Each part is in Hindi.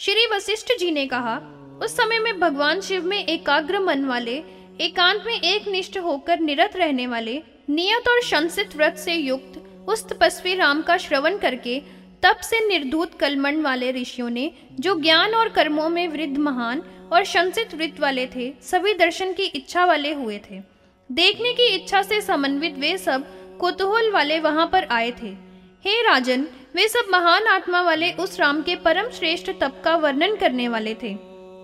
श्री वशिष्ठ जी ने कहा, उस समय में भगवान शिव में एकाग्र मन वाले, एकांत में एक निष्ठ होकर निरत रहने वाले, नियत और शंसित व्रत से युक्त उस तपस्वी राम का श्रवण करके, तप से निर्धूत कलमंड वाले ऋषियों ने, जो ज्ञान और कर्मों में वृद्ध महान और शंसित वृत्त वाले थे, सभी दर्शन की इच्छा वाले हुए थे। देखने की इच्छा से समन्वित वे सब कुतूहल वाले वहाँ पर आए थे। हे राजन वे सब महान आत्मा वाले उस राम के परम श्रेष्ठ तप का वर्णन करने वाले थे।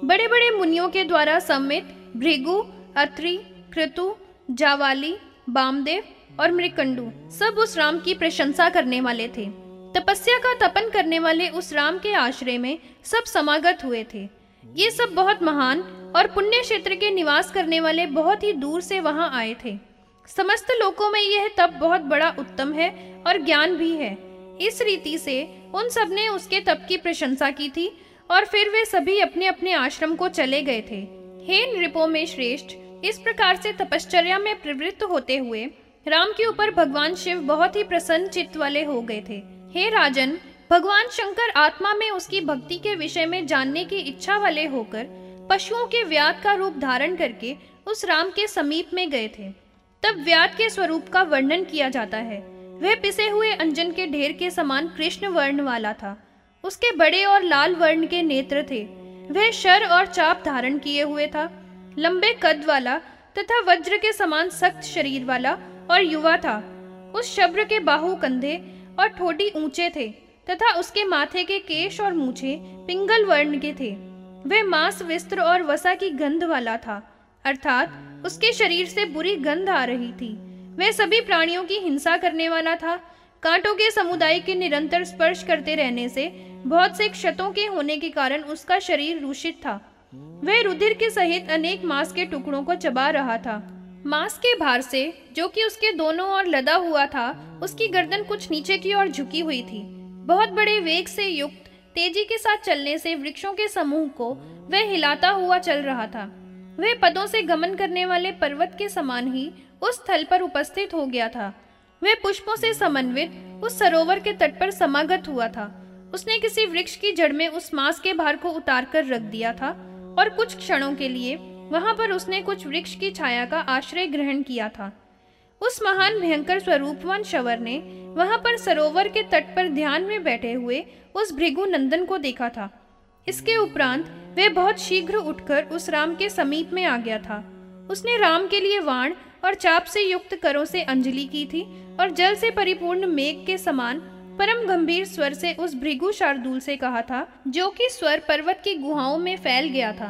बड़े बड़े मुनियों के द्वारा सम्मित भृगु, अत्रि, कृतु, जावाली, बामदेव और मृकंडू सब उस राम की प्रशंसा करने वाले थे। तपस्या का तपन करने वाले उस राम के आश्रय में सब समागत हुए थे। ये सब बहुत महान और पुण्य क्षेत्र के निवास करने वाले बहुत ही दूर से वहाँ आए थे। समस्त लोकों में यह तप बहुत बड़ा उत्तम है और ज्ञान भी है। इस रीति से उन सबने उसके तप की प्रशंसा की थी और फिर वे सभी अपने अपने आश्रम को चले गए थे। हे नृपो में श्रेष्ठ, इस प्रकार से तपश्चर्या में प्रवृत्त होते हुए राम के ऊपर भगवान शिव बहुत ही प्रसन्न चित्त वाले हो गए थे। हे राजन, भगवान शंकर आत्मा में उसकी भक्ति के विषय में जानने की इच्छा वाले होकर पशुओं के व्याध का रूप धारण करके उस राम के समीप में गए थे। तब व्याध के स्वरूप का वर्णन किया जाता है। वह पिसे हुए अंजन के ढेर के समान कृष्ण वर्ण वाला था। उसके बड़े और लाल वर्ण के नेत्र थे। वह शर और चाप धारण किए हुए था। लंबे कद वाला तथा वज्र के समान सख्त शरीर वाला और युवा था। उस शब्र के बाहु कंधे और ठोटी ऊँचे थे तथा उसके माथे के केश और मूछे पिंगल वर्ण के थे। वह मांस विस्त्र और वसा की गंध वाला था। अर्थात उसके शरीर से बुरी गंध आ रही थी। वह सभी प्राणियों की हिंसा करने वाला था। कांटों के समुदाय के निरंतर स्पर्श करते रहने से बहुत से क्षतों के होने के कारण उसका शरीर दूषित था। वह रुधिर के सहित अनेक मांस के टुकड़ों को चबा रहा था। मांस के भार से, जो कि उसके दोनों ओर लदा हुआ था, उसकी गर्दन कुछ नीचे की ओर झुकी हुई थी। बहुत बड़े वेग से युक्त, तेज़ी के साथ चलने से वृक्षों के समूह को वह हिलाता हुआ चल रहा था। वह पदों से गमन करने वाले पर्वत के समान ही उस स्थल पर उपस्थित हो गया था। वह पुष्पों से समन्वित उस सरोवर के तट पर समागत हुआ था। उसने किसी वृक्ष की जड़ में उस मांस के भार को उतार कर रख दिया था और कुछ क्षणों के लिए वहाँ पर उसने कुछ वृक्ष की छाया का आश्रय ग्रहण किया था। उस महान भयंकर स्वरूपवान शवर ने वहाँ पर सरोवर के तट पर ध्यान में बैठे हुए उस भृगु नंदन को देखा था। इसके उपरांत वह बहुत शीघ्र उठकर उस राम के समीप में आ गया था। उसने राम के लिए वाण और चाप से युक्त करों से अंजलि की थी और जल से परिपूर्ण मेघ के समान परम गंभीर स्वर से उस भृगु शार्दुल से कहा था, जो कि स्वर पर्वत की गुहाओं में फैल गया था।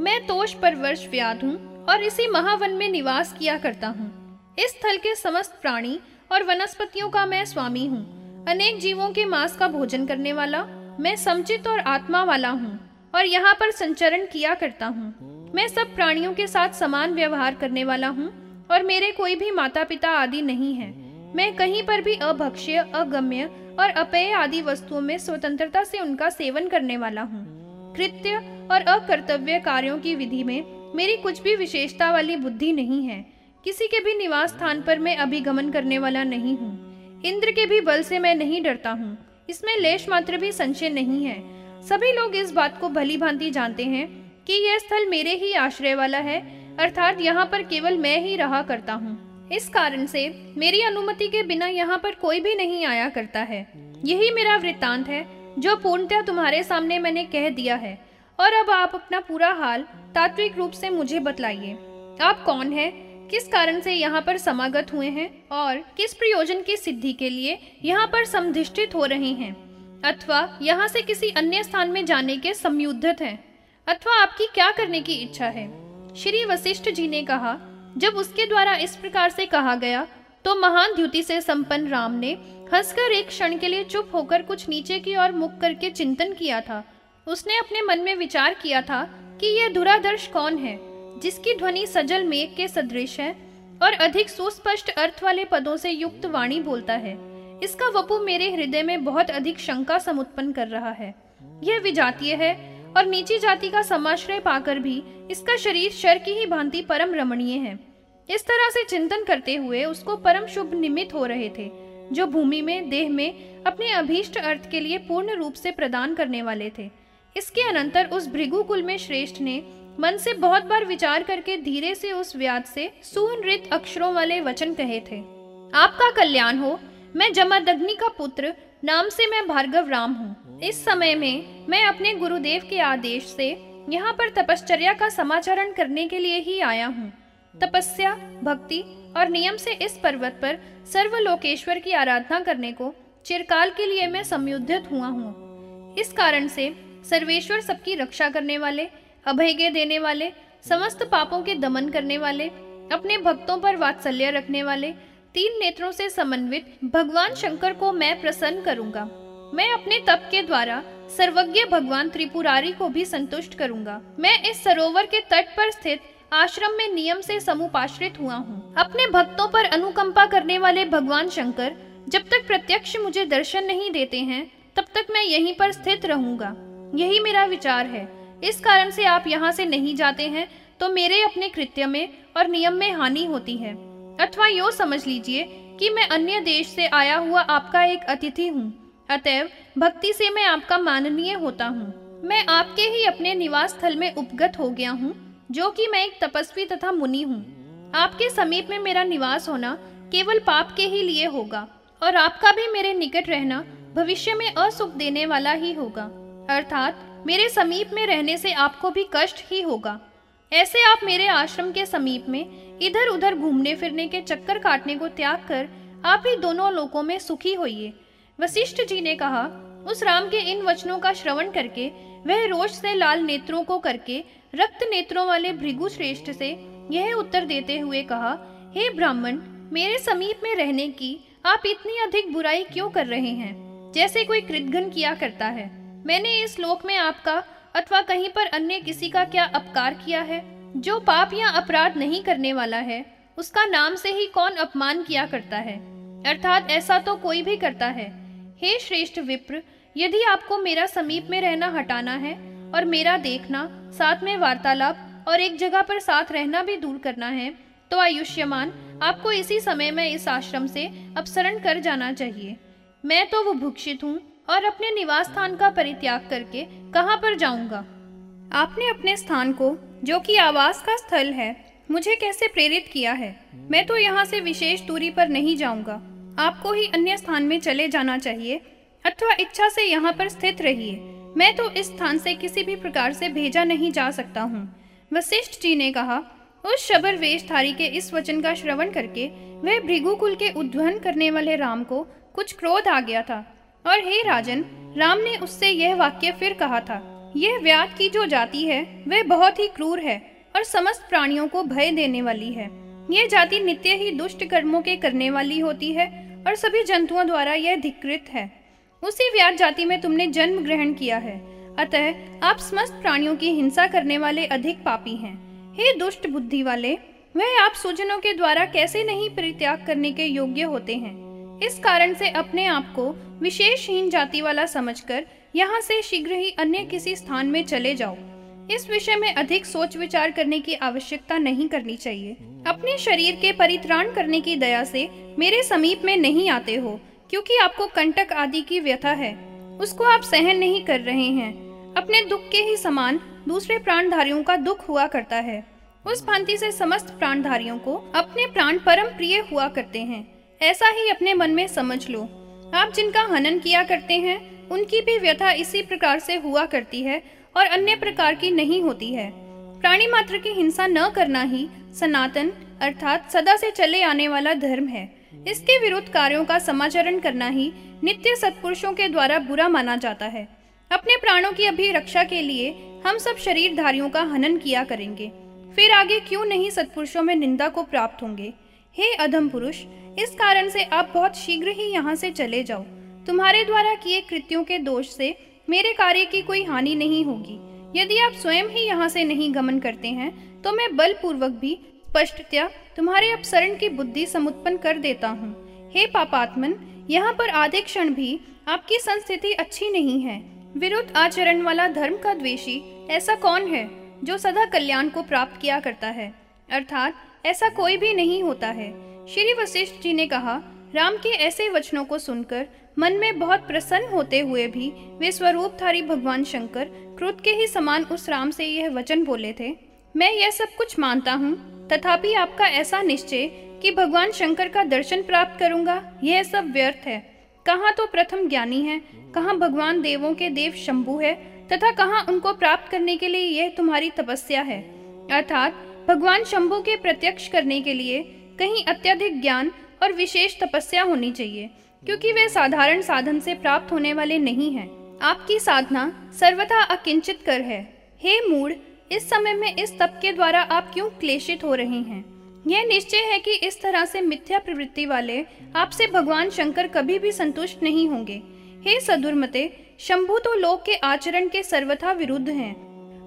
मैं तोष पर वर्ष व्याध हूँ और इसी महावन में निवास किया करता हूँ। इस स्थल के समस्त प्राणी और वनस्पतियों का मैं स्वामी हूँ। अनेक जीवों के मांस का भोजन करने वाला, मैं समचित और आत्मा वाला हूँ और यहाँ पर संचरण किया करता हूँ। मैं सब प्राणियों के साथ समान व्यवहार करने वाला हूँ और मेरे कोई भी माता पिता आदि नहीं है। मैं कहीं पर भी अभक्ष्य, अगम्य और अपेय आदि वस्तुओं में स्वतंत्रता से उनका सेवन करने वाला हूँ। कृत्य और अकर्तव्य कार्यों की विधि में मेरी कुछ भी विशेषता वाली बुद्धि नहीं है। किसी के भी निवास स्थान पर मैं अभिगमन करने वाला नहीं हूँ। इंद्र के भी बल से मैं नहीं डरता हूँ। इसमें लेश मात्र भी संशय नहीं है। सभी लोग इस बात को भली भांति जानते हैं कि यह स्थल मेरे ही आश्रय वाला है अर्थात यहाँ पर केवल मैं ही रहा करता हूँ। इस कारण से मेरी अनुमति के बिना यहाँ पर कोई भी नहीं आया करता है। यही मेरा वृत्तांत है, जो पूर्णतः तुम्हारे सामने मैंने कह दिया है। और अब आप अपना पूरा हाल तात्विक रूप से मुझे बतलाइए। आप कौन है? किस कारण से यहाँ पर समागत हुए हैं? और किस प्रयोजन की सिद्धि के लिए यहाँ पर समधिष्ठित हो रहे हैं? अथवा यहाँ से किसी अन्य स्थान में जाने के संयुद्धत हैं? अथवा आपकी क्या करने की इच्छा है? श्री वशिष्ठ जी ने कहा, जब उसके द्वारा इस प्रकार से कहा गया तो महान द्युति से संपन्न राम ने हंसकर एक क्षण के लिए चुप होकर कुछ नीचे की ओर मुख करके चिंतन किया था। उसने अपने मन में विचार किया था कि यह दुरादर्श कौन है, जिसकी ध्वनि सजल मेघ के सदृश है और अधिक सुस्पष्ट अर्थ वाले पदों से युक्त वाणी बोलता है। इसका वपु मेरे हृदय में बहुत अधिक शंका समुत्पन्न कर रहा है। यह विजातीय है और नीची जाति का समाश्रय पाकर भी इसका शरीर शर की ही भांति परम रमणीय है। इस तरह से चिंतन करते हुए उसको परम शुभ निमित हो रहे थे, जो भूमि में, देह में, अपने अभीष्ट अर्थ के लिए पूर्ण रूप से प्रदान करने वाले थे। इसके अनंतर उस भृगुकुल में श्रेष्ठ ने मन से बहुत बार विचार करके धीरे से उस व्याध से सुनृत अक्षरों वाले वचन कहे थे, आपका कल्याण हो, मैं जमादग्नि का पुत्र, नाम से मैं भार्गव राम हूँ। इस समय में मैं अपने गुरुदेव के आदेश से यहाँ पर तपश्चर्या का समाचरण करने के लिए ही आया हूँ। तपस्या, भक्ति और नियम से इस पर्वत पर सर्वलोकेश्वर की आराधना करने को चिरकाल के लिए मैं संयुद्धित हुआ हूँ। इस कारण से सर्वेश्वर सबकी रक्षा करने वाले अभयगे देने वाले, समस्त पापों के दमन करने वाले, अपने भक्तों पर वात्सल्य रखने वाले, तीन नेत्रों से समन्वित भगवान शंकर को मैं प्रसन्न करूँगा। मैं अपने तप के द्वारा सर्वज्ञ भगवान त्रिपुरारी को भी संतुष्ट करूँगा। मैं इस सरोवर के तट पर स्थित आश्रम में नियम से समुपाश्रित हुआ हूँ। अपने भक्तों पर अनुकंपा करने वाले भगवान शंकर, जब तक प्रत्यक्ष मुझे दर्शन नहीं देते हैं, तब तक मैं यहीं पर स्थित रहूँगा। यही मेरा विचार है। इस कारण से आप यहाँ से नहीं जाते हैं तो मेरे अपने कृत्य में और नियम में हानि होती है। अथवा यो समझ लीजिए कि मैं अन्य देश से आया हुआ आपका एक अतिथि हूँ। अतएव, भक्ति से मैं आपका माननीय होता हूँ। मैं आपके ही अपने निवास स्थल में उपगत हो गया हूँ, जो कि मैं एक तपस्वी तथा मुनि हूँ। आपके समीप में मेरा निवास होना केवल पाप के ही लिए होगा, और आपका भी मेरे निकट रहना भविष्य में असुख देने वाला ही होगा। अर्थात, मेरे समीप में रहने से आपको भी कष्ट ही होगा। ऐसे आप मेरे आश्रम के समीप में इधर उधर घूमने फिरने के चक्कर काटने को त्याग कर, आप ही दोनों लोकों में सुखी होइए। वशिष्ठ जी ने कहा, उस राम के इन वचनों का श्रवण करके, वह रोष से लाल नेत्रों को करके, रक्त नेत्रों वाले भृगु श्रेष्ठ से, यह उत्तर देते हुए कहा, हे hey ब्राह्मण, मेरे समीप में रहने की, आप इतनी अधिक बुराई क्यों कर रहे हैं? जैसे कोई कृतघन किया करता है। मैंने इस लोक में आपका, अथवा कहीं पर अन्य किसी का क्या अपकार किया है? जो पाप या अपराध नहीं करने वाला है, उसका नाम से ही कौन अपमान किया करता है? अर्थात ऐसा तो कोई भी करता है। हे श्रेष्ठ विप्र, यदि आपको मेरा समीप में रहना हटाना है और मेरा देखना, साथ में वार्तालाप और एक जगह पर साथ रहना भी दूर करना है तो आयुष्यमान, आपको इसी समय में इस आश्रम से अपसरण कर जाना चाहिए। मैं तो वो भूक्षित हूँ और अपने निवास स्थान का परित्याग करके कहाँ पर जाऊँगा? आपने अपने स्थान को, जो कि आवास का स्थल है, मुझे कैसे प्रेरित किया है? मैं तो यहाँ से विशेष दूरी पर नहीं जाऊँगा। आपको ही अन्य स्थान में चले जाना चाहिए, अथवा इच्छा से यहाँ पर स्थित रहिए। मैं तो इस स्थान से किसी भी प्रकार से भेजा नहीं जा सकता हूँ। वशिष्ठ जी ने कहा, उस शबर वेशधारी के इस वचन का श्रवण करके वह भृगुकुल के उद्वहन करने वाले राम को कुछ क्रोध आ गया था। और हे राजन, राम ने उससे यह वाक्य फिर कहा था, यह व्याध की जो जाति है, वह बहुत ही क्रूर है और समस्त प्राणियों को भय देने वाली है। यह जाति नित्य ही दुष्ट कर्मों के करने वाली होती है और सभी जंतुओं द्वारा यह धिकृत है। उसी व्याध जाति में तुमने जन्म ग्रहण किया है। अतः आप समस्त प्राणियों की हिंसा करने वाले अधिक पापी हैं। हे दुष्ट बुद्धि वाले, वह आप सुजनों के द्वारा कैसे नहीं परित्याग करने के योग्य होते हैं? इस कारण से अपने आप को विशेषहीन जाति वाला समझकर यहाँ से शीघ्र ही अन्य किसी स्थान में चले जाओ। इस विषय में अधिक सोच विचार करने की आवश्यकता नहीं करनी चाहिए। अपने शरीर के परित्राण करने की दया से मेरे समीप में नहीं आते हो, क्योंकि आपको कंटक आदि की व्यथा है। उसको आप सहन नहीं कर रहे हैं। अपने दुख के ही समान दूसरे प्राणधारियों का दुख हुआ करता है। उस भांति से समस्त प्राणधारियों को अपने प्राण परम प्रिय हुआ करते हैं। ऐसा ही अपने मन में समझ लो। आप जिनका हनन किया करते हैं, उनकी भी व्यथा इसी प्रकार से हुआ करती है और अन्य प्रकार की नहीं होती है। प्राणी मात्र की हिंसा न करना ही सनातन अर्थात सदा से चले आने वाला धर्म है। इसके विरुद्ध कार्यों का समाचरण करना ही नित्य सत्पुरुषों के द्वारा बुरा माना जाता है। अपने प्राणों की अभिरक्षा के लिए हम सब शरीरधारियों का हनन किया करेंगे। फिर आगे क्यों नहीं सत्पुरुषों में निंदा को प्राप्त होंगे? हे अधम पुरुष, इस कारण से आप बहुत शीघ्र ही यहाँ से चले जाओ। तुम्हारे द्वारा किए कृत्यों के दोष से मेरे कार्य की कोई हानि नहीं होगी। यदि आप स्वयं ही यहाँ से नहीं गमन करते हैं तो मैं बलपूर्वक भी स्पष्टतया तुम्हारे अपसरण की बुद्धि समुत्पन्न कर देता हूँ। हे पापात्मन, यहाँ पर आधे क्षण भी आपकी संस्थिति अच्छी नहीं है। विरुद्ध आचरण वाला धर्म का द्वेषी ऐसा कौन है, जो सदा कल्याण को प्राप्त किया करता है? अर्थात, ऐसा कोई भी नहीं होता है। श्री वशिष्ठ जी ने कहा, राम के ऐसे वचनों को सुनकर मन में बहुत प्रसन्न होते हुए भी वे स्वरूपधारी भगवान शंकर क्रोध के ही समान उस राम से यह वचन बोले थे, मैं यह सब कुछ मानता हूँ, तथापि आपका ऐसा निश्चय कि भगवान शंकर का दर्शन प्राप्त करूँगा, यह सब व्यर्थ है। कहाँ तो प्रथम ज्ञानी है, कहाँ भगवान देवों के देव शंभु है, तथा कहाँ उनको प्राप्त करने के लिए यह तुम्हारी तपस्या है। अर्थात, भगवान शंभु के प्रत्यक्ष करने के लिए कहीं अत्यधिक ज्ञान और विशेष तपस्या होनी चाहिए। क्योंकि वे साधारण साधन से प्राप्त होने वाले नहीं हैं। आपकी साधना सर्वथा अकिंचित कर है। हे मूड इस समय में इस तप के द्वारा आप क्यों क्लेशित हो रहे हैं? यह निश्चय है कि इस तरह से मिथ्या प्रवृत्ति वाले आपसे भगवान शंकर कभी भी संतुष्ट नहीं होंगे। हे सदुर्मते, शंभु तो लोक के आचरण के सर्वथा विरुद्ध हैं।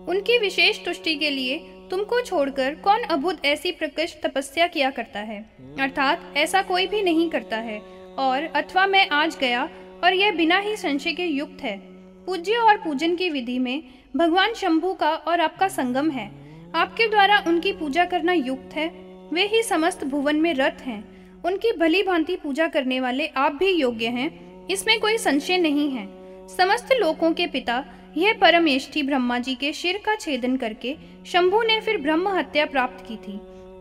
उनकी विशेष तुष्टि के लिए तुमको छोड़कर कौन अभुत ऐसी प्रकृष्ट तपस्या किया करता है? अर्थात ऐसा कोई भी नहीं करता है। और अथवा मैं आज गया और यह बिना ही संशय के युक्त है। पूज्य और पूजन की विधि में भगवान शंभु का और आपका संगम है। आपके द्वारा उनकी पूजा करना युक्त है। वे ही समस्त भुवन में रथ हैं। उनकी भली भांति पूजा करने वाले आप भी योग्य हैं। इसमें कोई संशय नहीं है। समस्त लोकों के पिता, यह परमेष्ठी ब्रह्मा जी के शिर का छेदन करके शंभु ने फिर ब्रह्म हत्या प्राप्त की थी।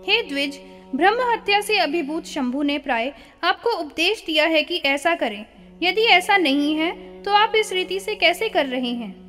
हे द्विज ब्रह्म हत्या से अभिभूत शंभु ने प्राय आपको उपदेश दिया है कि ऐसा करें। यदि ऐसा नहीं है तो आप इस रीति से कैसे कर रहे हैं?